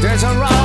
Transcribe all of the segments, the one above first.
There's a rock.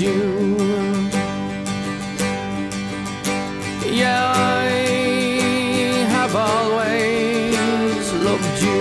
you. Yeah, I have always loved you.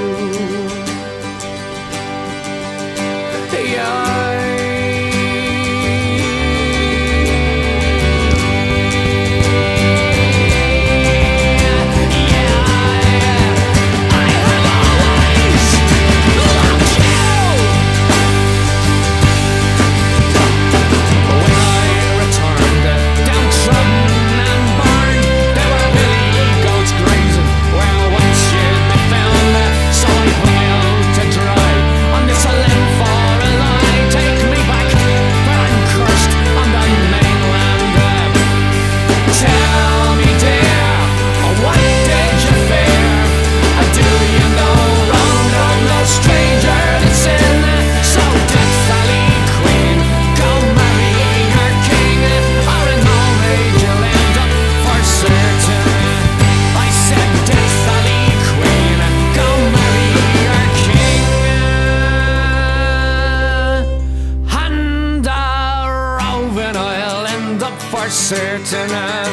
certain I